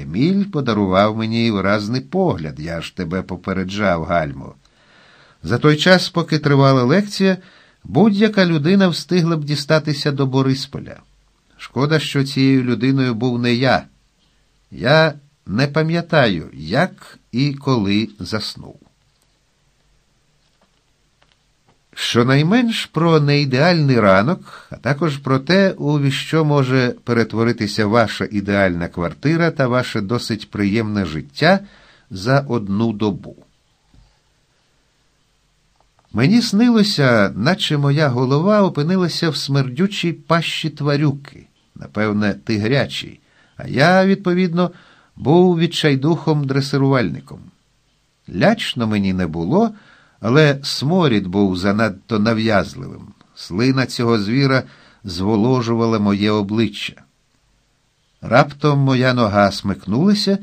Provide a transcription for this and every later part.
Еміль подарував мені виразний погляд, я ж тебе попереджав, Гальмо. За той час, поки тривала лекція, будь-яка людина встигла б дістатися до Борисполя. Шкода, що цією людиною був не я. Я не пам'ятаю, як і коли заснув. Щонайменш про неідеальний ранок, а також про те, у що може перетворитися ваша ідеальна квартира та ваше досить приємне життя за одну добу. Мені снилося, наче моя голова опинилася в смердючій пащі тварюки, напевне, тигрячій, а я, відповідно, був відчайдухом дресирувальником. Лячно мені не було, але сморід був занадто нав'язливим. Слина цього звіра зволожувала моє обличчя. Раптом моя нога смикнулася,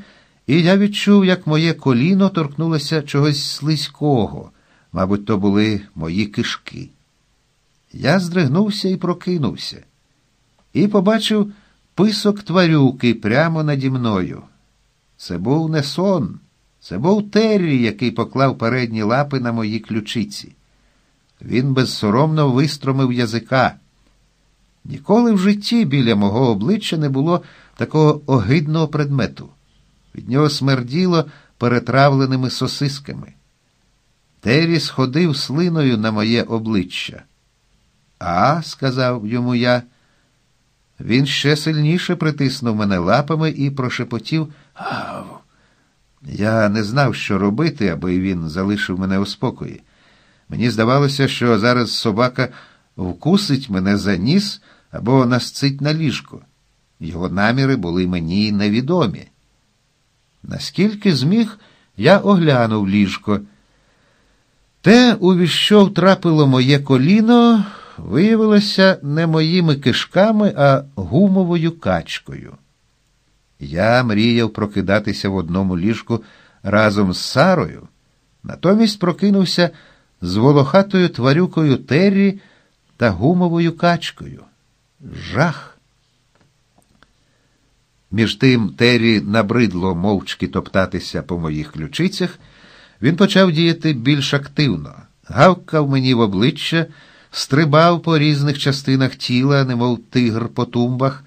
і я відчув, як моє коліно торкнулося чогось слизького, мабуть, то були мої кишки. Я здригнувся і прокинувся, і побачив писок тварюки прямо наді мною. Це був не сон, це був Террі, який поклав передні лапи на мої ключиці. Він безсоромно вистромив язика. Ніколи в житті біля мого обличчя не було такого огидного предмету. Від нього смерділо перетравленими сосисками. Террі сходив слиною на моє обличчя. А, сказав йому я, він ще сильніше притиснув мене лапами і прошепотів. Я не знав, що робити, аби він залишив мене у спокої. Мені здавалося, що зараз собака вкусить мене за ніс або насцить на ліжко. Його наміри були мені невідомі. Наскільки зміг, я оглянув ліжко. Те, у що втрапило моє коліно, виявилося не моїми кишками, а гумовою качкою. Я мріяв прокидатися в одному ліжку разом з Сарою, натомість прокинувся з волохатою тварюкою Террі та гумовою качкою. Жах. Між тим Террі набридло мовчки топтатися по моїх ключицях. Він почав діяти більш активно, гавкав мені в обличчя, стрибав по різних частинах тіла, немов тигр по тумбах,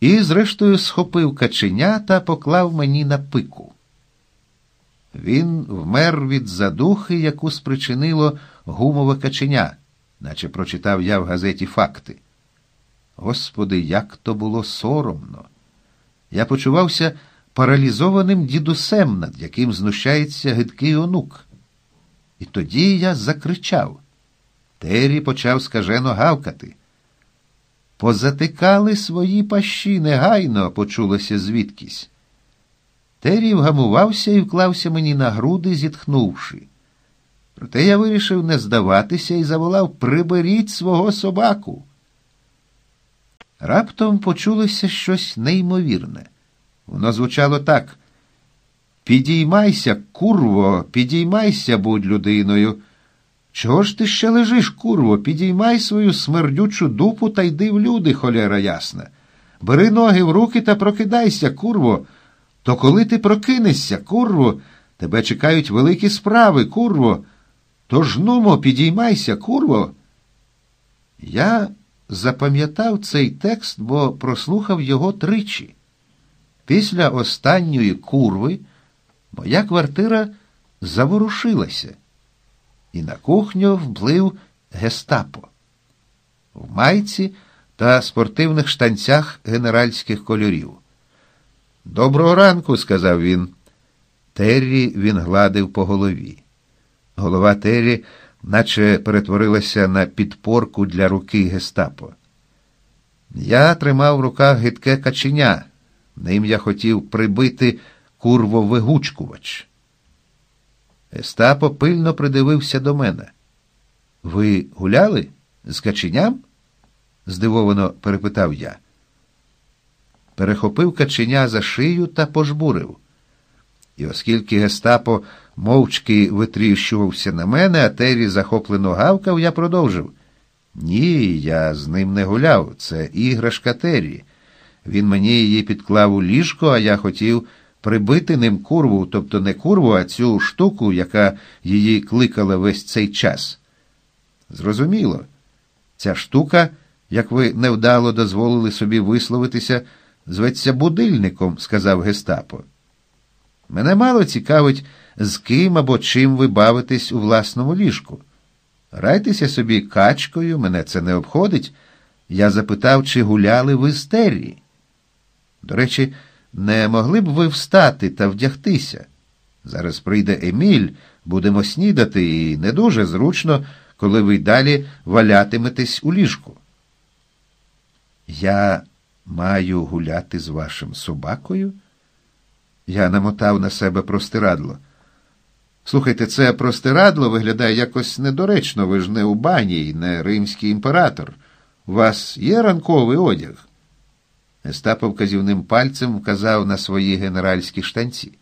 і, зрештою, схопив каченя та поклав мені на пику. Він вмер від задухи, яку спричинило гумове каченя, наче прочитав я в газеті факти. Господи, як то було соромно! Я почувався паралізованим дідусем, над яким знущається гидкий онук. І тоді я закричав. Террі почав скажено гавкати. Позатикали свої пащі негайно, почулося звідкись. Террі вгамувався і вклався мені на груди, зітхнувши. Проте я вирішив не здаватися і заволав Приберіть свого собаку. Раптом почулося щось неймовірне. Воно звучало так. Підіймайся, курво, підіймайся, будь людиною. Чого ж ти ще лежиш, курво? Підіймай свою смердючу дупу та йди в люди, холєра ясна. Бери ноги в руки та прокидайся, курво. То коли ти прокинешся, курво, тебе чекають великі справи, курво. Тож нумо, підіймайся, курво. Я запам'ятав цей текст, бо прослухав його тричі. Після останньої курви моя квартира заворушилася, і на кухню вплив гестапо. В майці та спортивних штанцях генеральських кольорів. Доброго ранку, сказав він. Террі він гладив по голові. Голова Террі наче перетворилася на підпорку для руки гестапо. Я тримав в руках гидке каченя. Ним я хотів прибити курвовигучкувач. Естапо пильно придивився до мене. Ви гуляли з каченям? здивовано перепитав я. Перехопив каченя за шию та пожбурив. І оскільки Гестапо мовчки витріщувався на мене, а Террі захоплено гавкав, я продовжив. Ні, я з ним не гуляв. Це іграшка Террі. Він мені її підклав у ліжко, а я хотів прибити ним курву, тобто не курву, а цю штуку, яка її кликала весь цей час. Зрозуміло, ця штука, як ви невдало дозволили собі висловитися, зветься будильником, сказав Гестапо. Мене мало цікавить, з ким або чим ви бавитесь у власному ліжку. Райтеся собі качкою, мене це не обходить. Я запитав, чи гуляли ви з Террі. До речі, не могли б ви встати та вдягтися? Зараз прийде Еміль, будемо снідати, і не дуже зручно, коли ви далі валятиметесь у ліжку. Я маю гуляти з вашим собакою? Я намотав на себе простирадло. Слухайте, це простирадло виглядає якось недоречно, ви ж не у бані, не римський імператор. У вас є ранковий одяг? Естапов казівним пальцем вказав на свої генеральські штанці.